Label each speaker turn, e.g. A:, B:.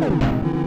A: Música